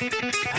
できた!